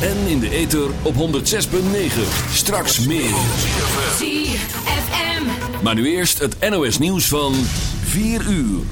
En in de ether op 106.9. Straks meer. ZFM. Maar nu eerst het NOS nieuws van 4 uur.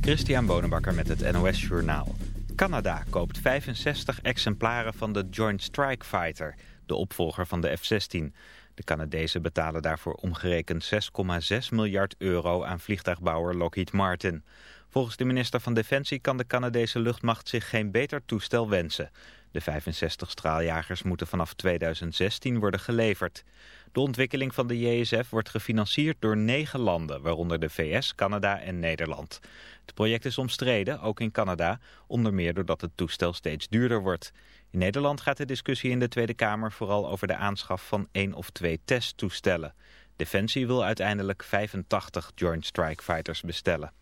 Christian Bonenbakker met het NOS Journaal. Canada koopt 65 exemplaren van de Joint Strike Fighter, de opvolger van de F-16. De Canadezen betalen daarvoor omgerekend 6,6 miljard euro aan vliegtuigbouwer Lockheed Martin. Volgens de minister van Defensie kan de Canadese luchtmacht zich geen beter toestel wensen. De 65 straaljagers moeten vanaf 2016 worden geleverd. De ontwikkeling van de JSF wordt gefinancierd door negen landen, waaronder de VS, Canada en Nederland. Het project is omstreden, ook in Canada, onder meer doordat het toestel steeds duurder wordt. In Nederland gaat de discussie in de Tweede Kamer vooral over de aanschaf van één of twee testtoestellen. Defensie wil uiteindelijk 85 Joint Strike Fighters bestellen.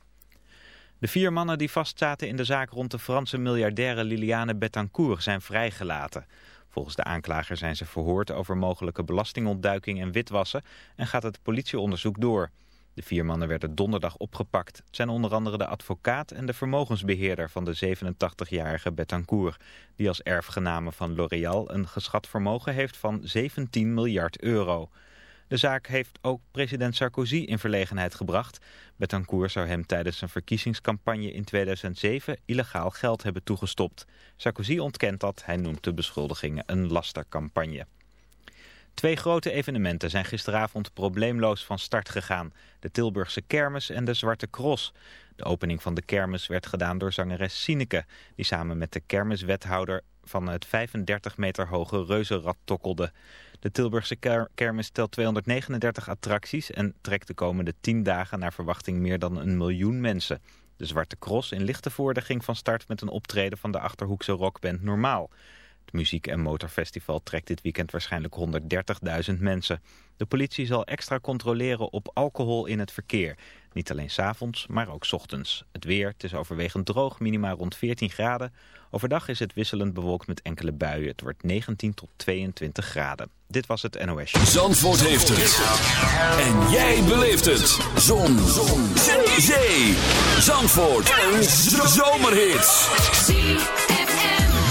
De vier mannen die vastzaten in de zaak rond de Franse miljardaire Liliane Bettencourt zijn vrijgelaten. Volgens de aanklager zijn ze verhoord over mogelijke belastingontduiking en witwassen en gaat het politieonderzoek door. De vier mannen werden donderdag opgepakt. Het zijn onder andere de advocaat en de vermogensbeheerder van de 87-jarige Bettencourt, die als erfgename van L'Oréal een geschat vermogen heeft van 17 miljard euro. De zaak heeft ook president Sarkozy in verlegenheid gebracht. Betancourt zou hem tijdens zijn verkiezingscampagne in 2007 illegaal geld hebben toegestopt. Sarkozy ontkent dat. Hij noemt de beschuldigingen een lastercampagne. Twee grote evenementen zijn gisteravond probleemloos van start gegaan. De Tilburgse Kermis en de Zwarte Cross. De opening van de kermis werd gedaan door zangeres Sineke... die samen met de kermiswethouder van het 35 meter hoge reuzenrad tokkelde. De Tilburgse ker kermis telt 239 attracties... en trekt de komende 10 dagen naar verwachting meer dan een miljoen mensen. De Zwarte Cross in Lichtenvoorde ging van start met een optreden van de Achterhoekse rockband Normaal... Het muziek- en motorfestival trekt dit weekend waarschijnlijk 130.000 mensen. De politie zal extra controleren op alcohol in het verkeer. Niet alleen s'avonds, maar ook 's ochtends. Het weer, het is overwegend droog, minimaal rond 14 graden. Overdag is het wisselend bewolkt met enkele buien. Het wordt 19 tot 22 graden. Dit was het NOS. Zandvoort heeft het. En jij beleeft het. Zon. Zon. Zee. Zandvoort. Een zomerhit.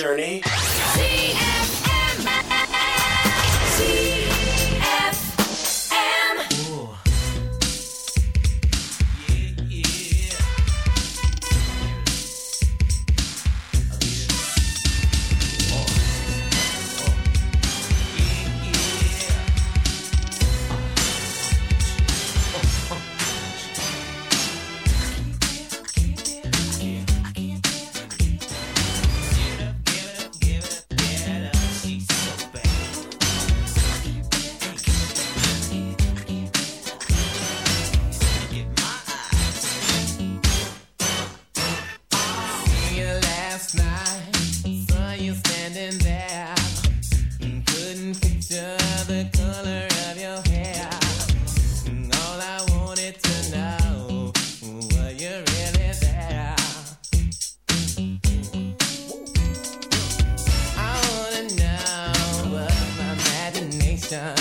journey. Yeah.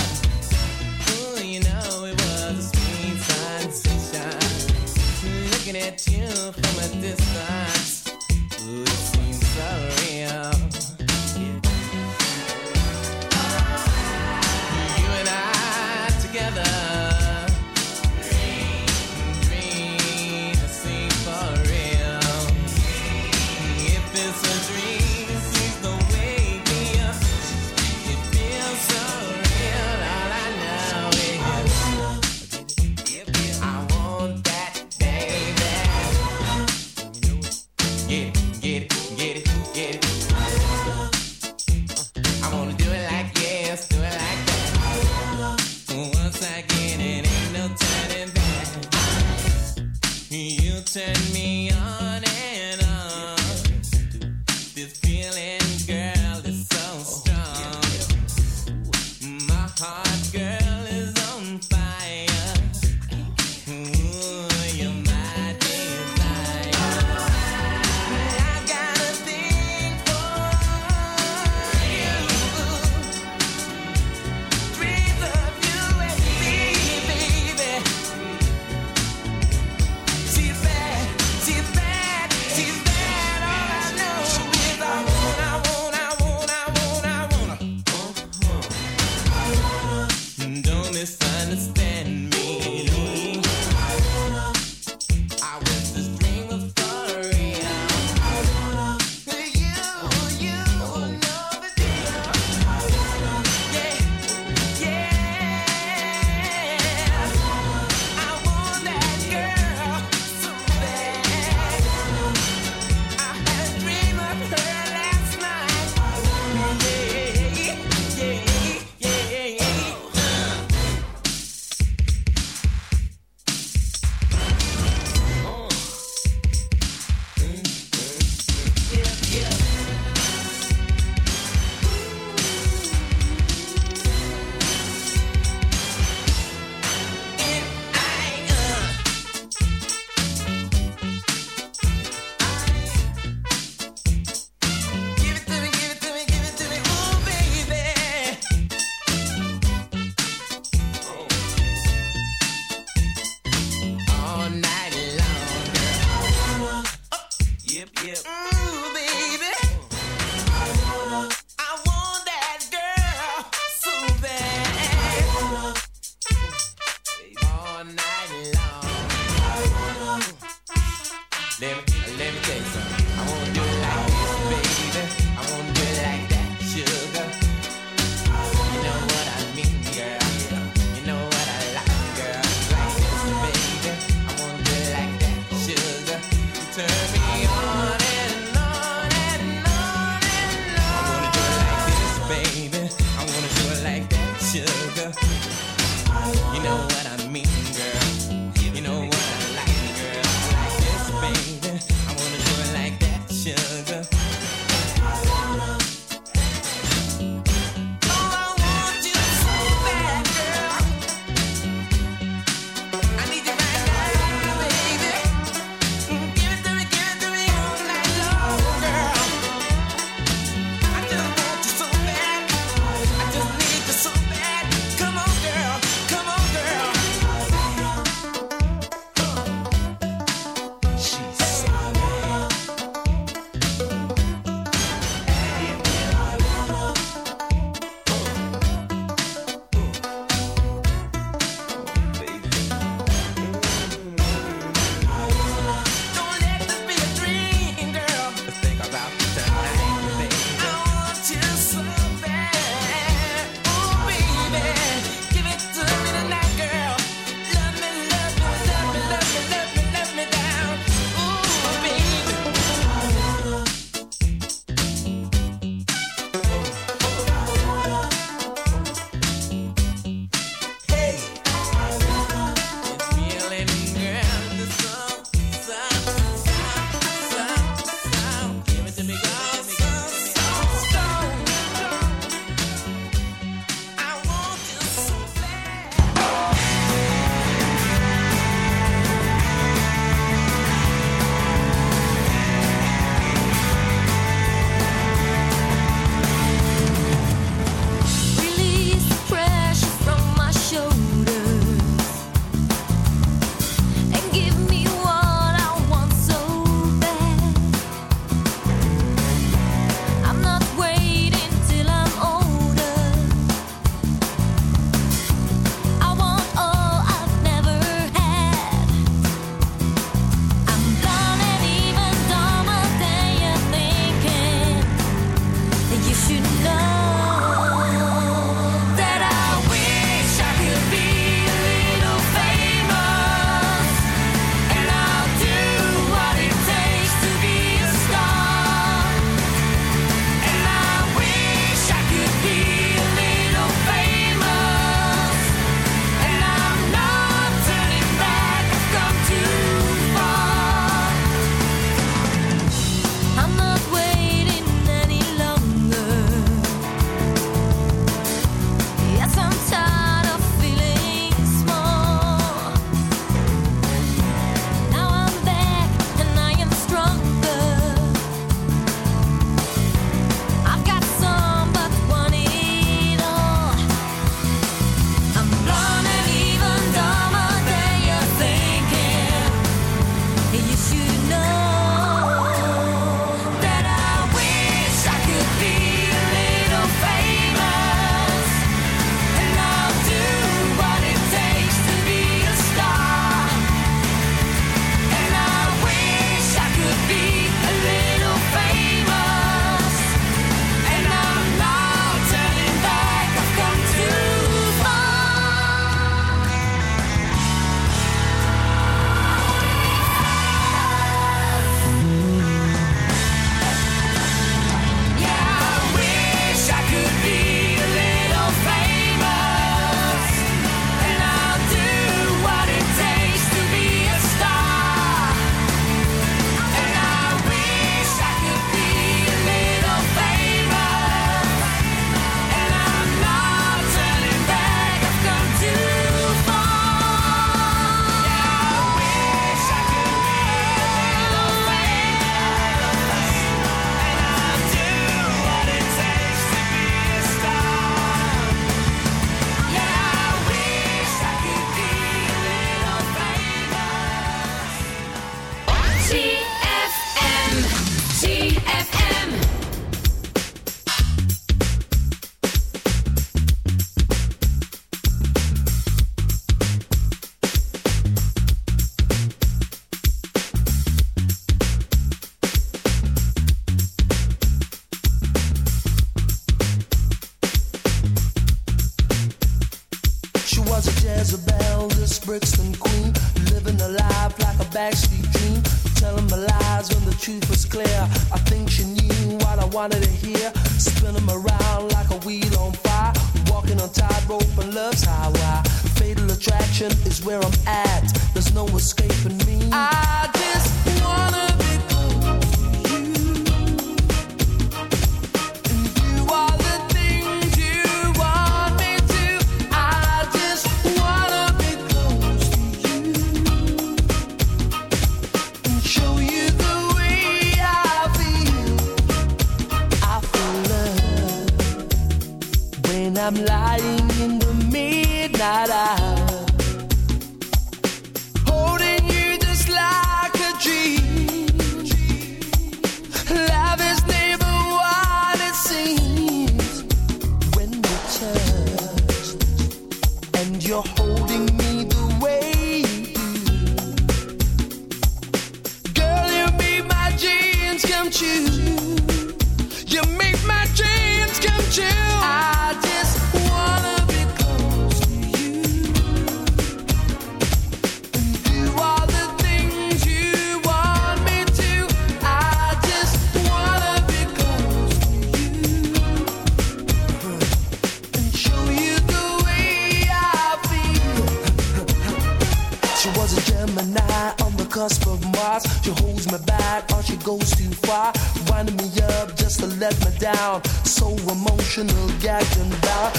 down. So emotional, gagging down.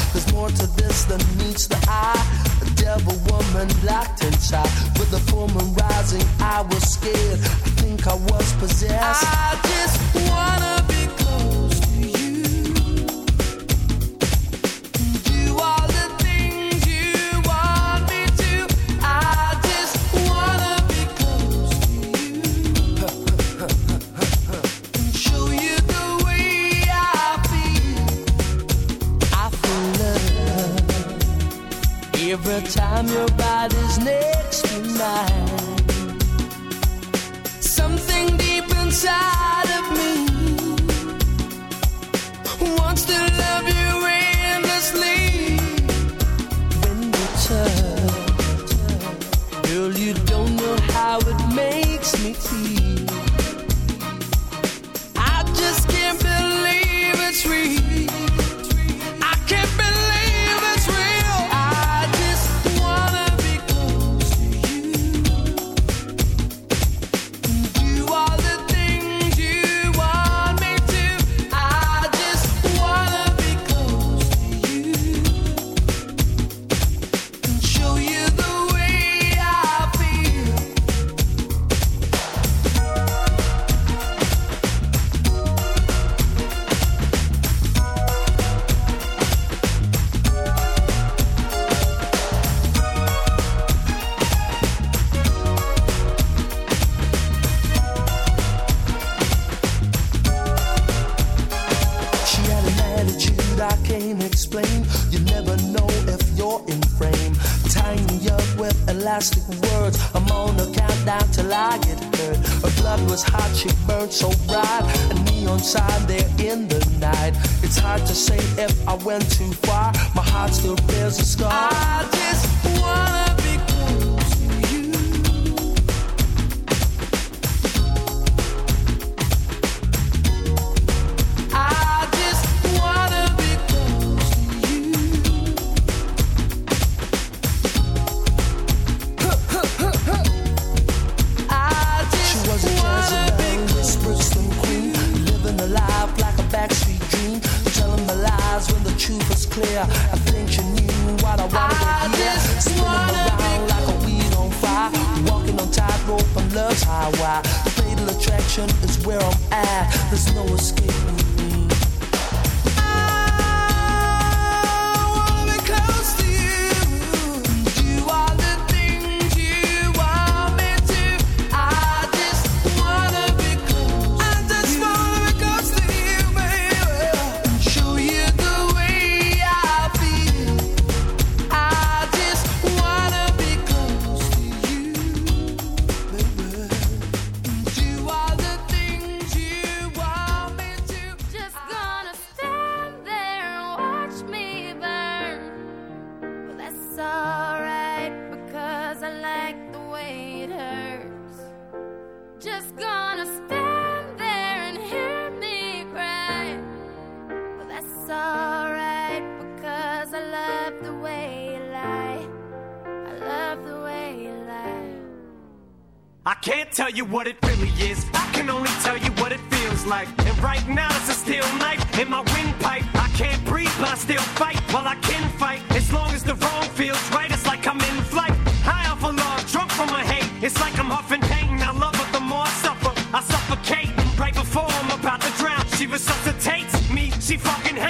shine so bright. A neon sign there in the night. It's hard to say if I went too far. My heart still bears a scar. I can't tell you what it really is. I can only tell you what it feels like. And right now it's a steel knife in my windpipe. I can't breathe, but I still fight. Well, I can fight as long as the wrong feels right. It's like I'm in flight, high off a log, drunk from my hate. It's like I'm huffing pain. resuscitates me. She fucking hates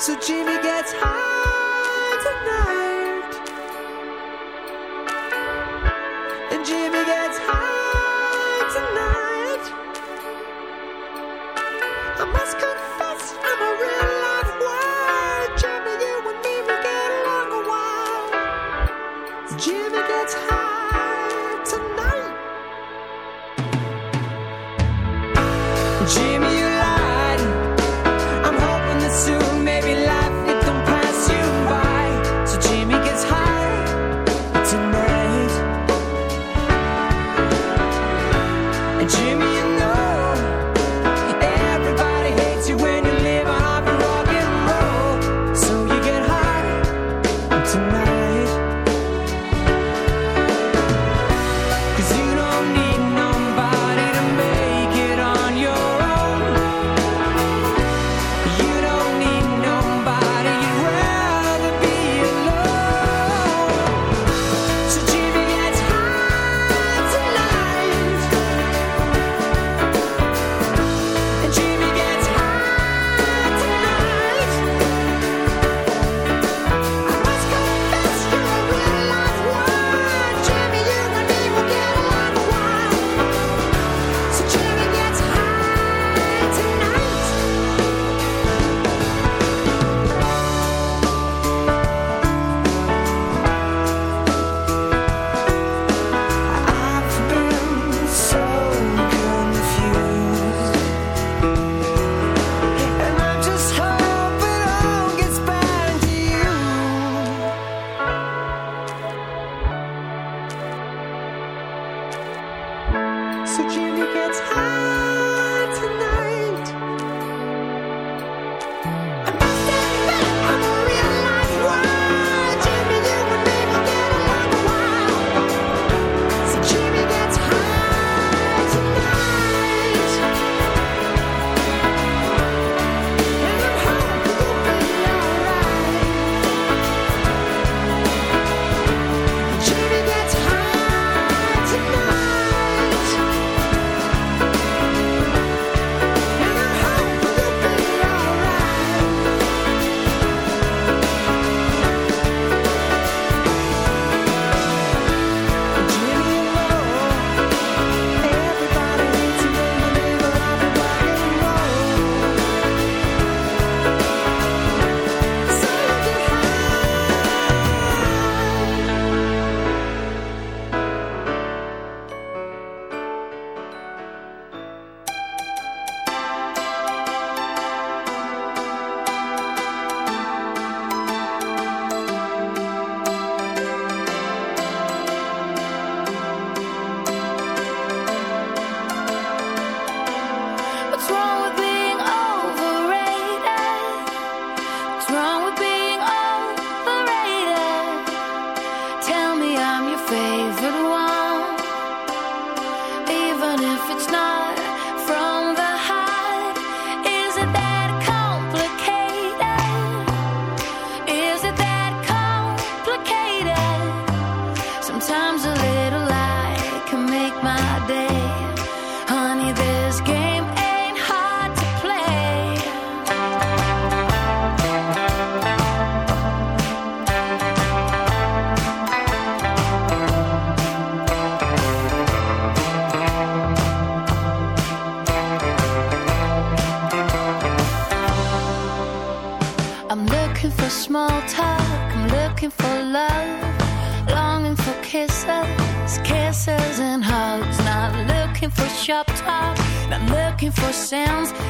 So Jimmy gets high Jimmy gets high for sounds.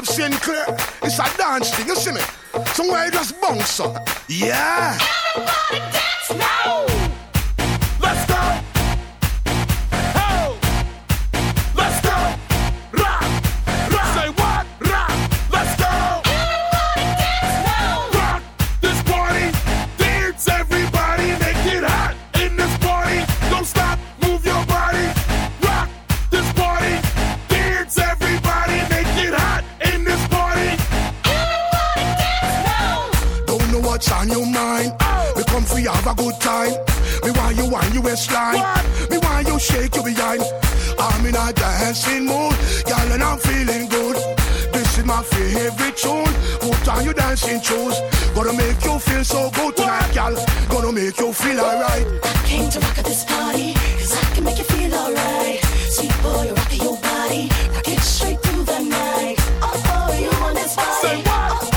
Bob Sinclair. It's a dance thing, you see me? Somewhere you just bounce up. Yeah. Want you want you waistline. Me want you shake your behind. I'm in a dancing mood, girl, and I'm feeling good. This is my favorite tune. Put on your dancing shoes. Gonna make you feel so good tonight, girl. Gonna make you feel alright. I Came to rock at this party, cause I can make you feel alright. Sweet boy, you're rocking your body, rock it straight through the night. Oh, oh, you want this body? Say what? Oh,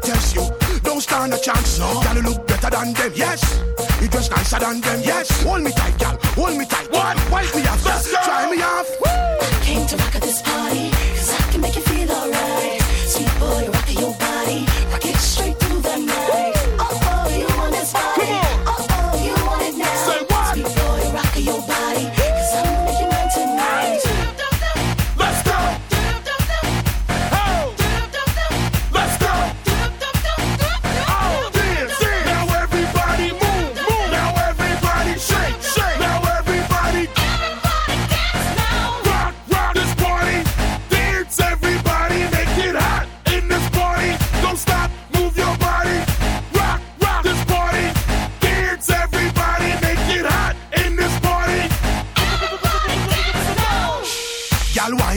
dance, girl want test you. Don't stand a chance, no. Girl you look better than them, yes. You dress nicer than them, yes. Hold me tight, girl, hold me tight. What? Wipe me off, Let's go. try me off. I Came to rock at this party, cause I can make you feel alright. Sweet boy, you're your body,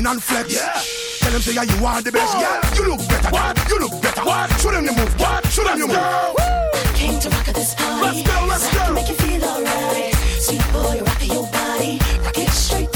wine and flex. Yeah. Tell them say yeah, you are the best. Yeah, you look better. What? You look better. What? Show them the move. What? Show them your Let's move. go. Came to rock at this party. Let's go, let's so I can make you feel alright. Sweet boy, you're your body, rock it straight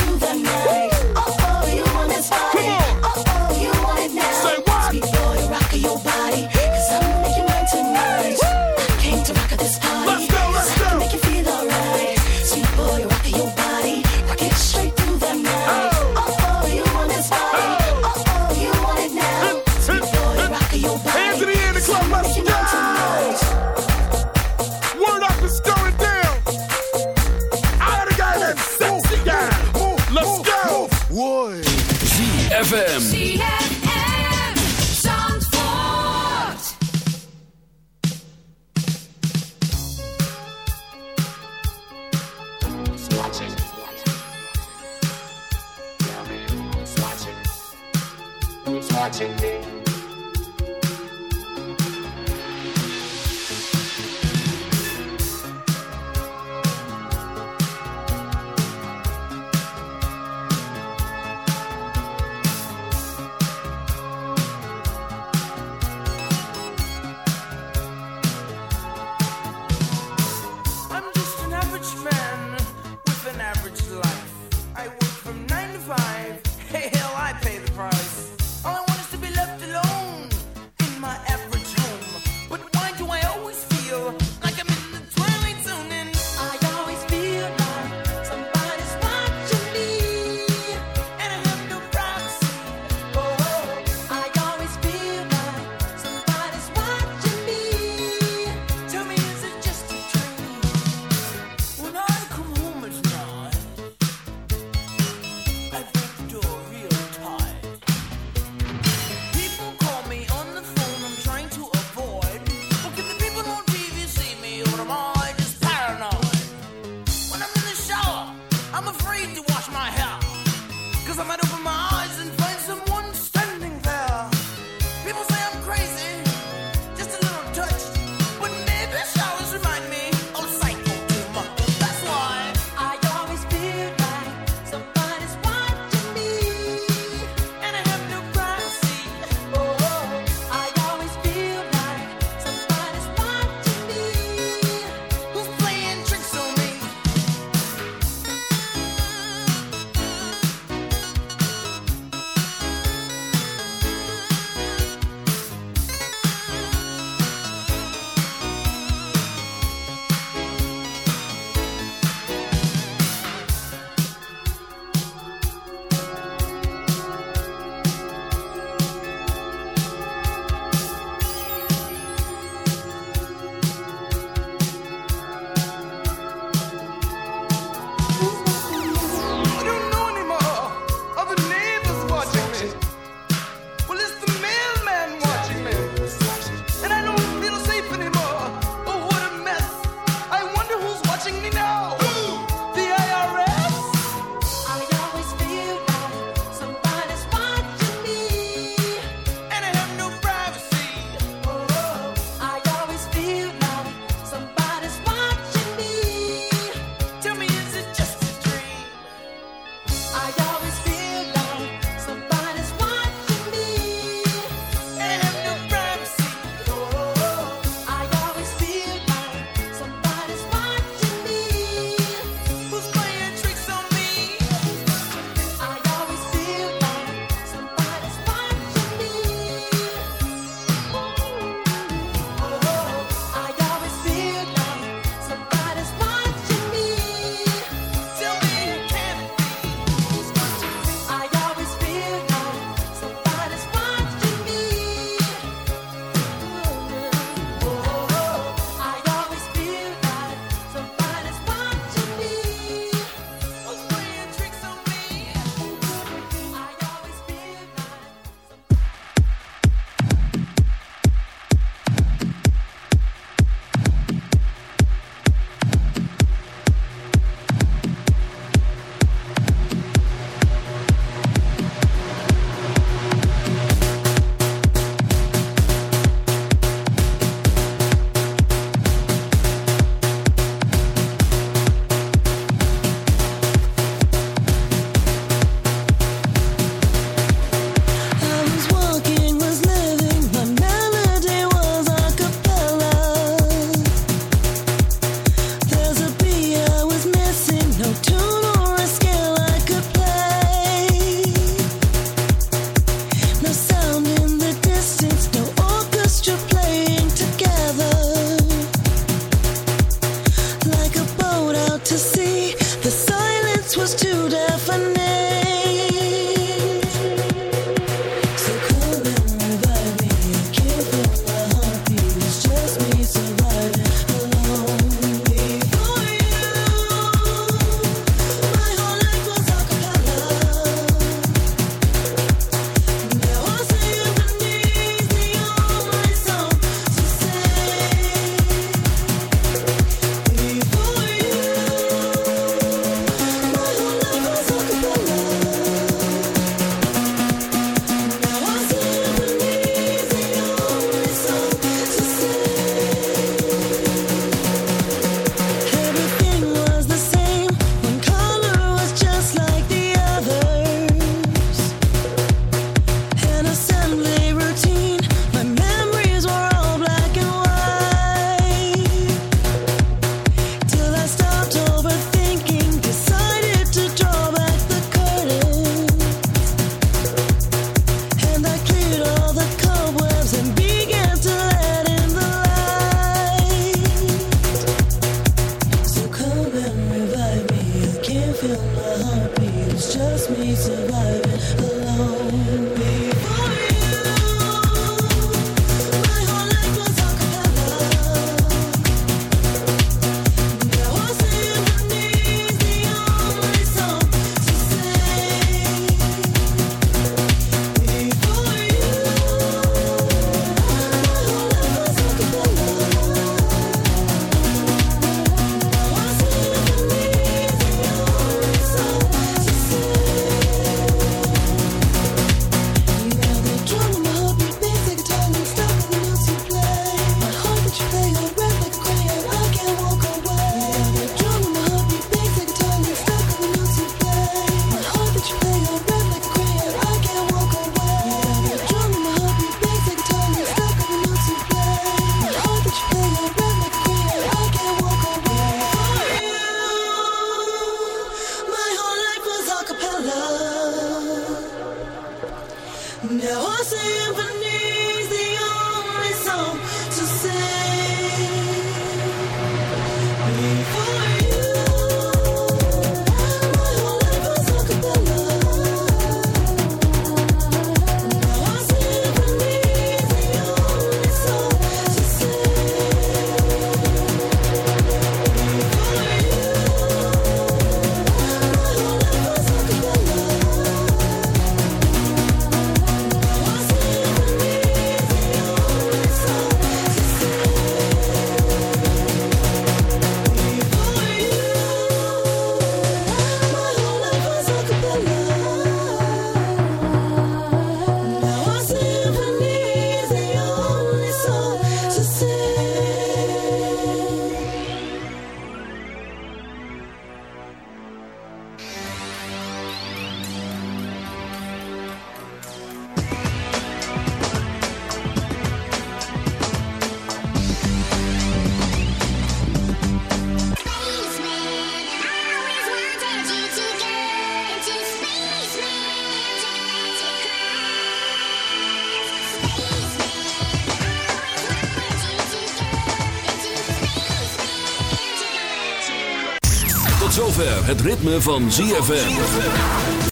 van ZFM.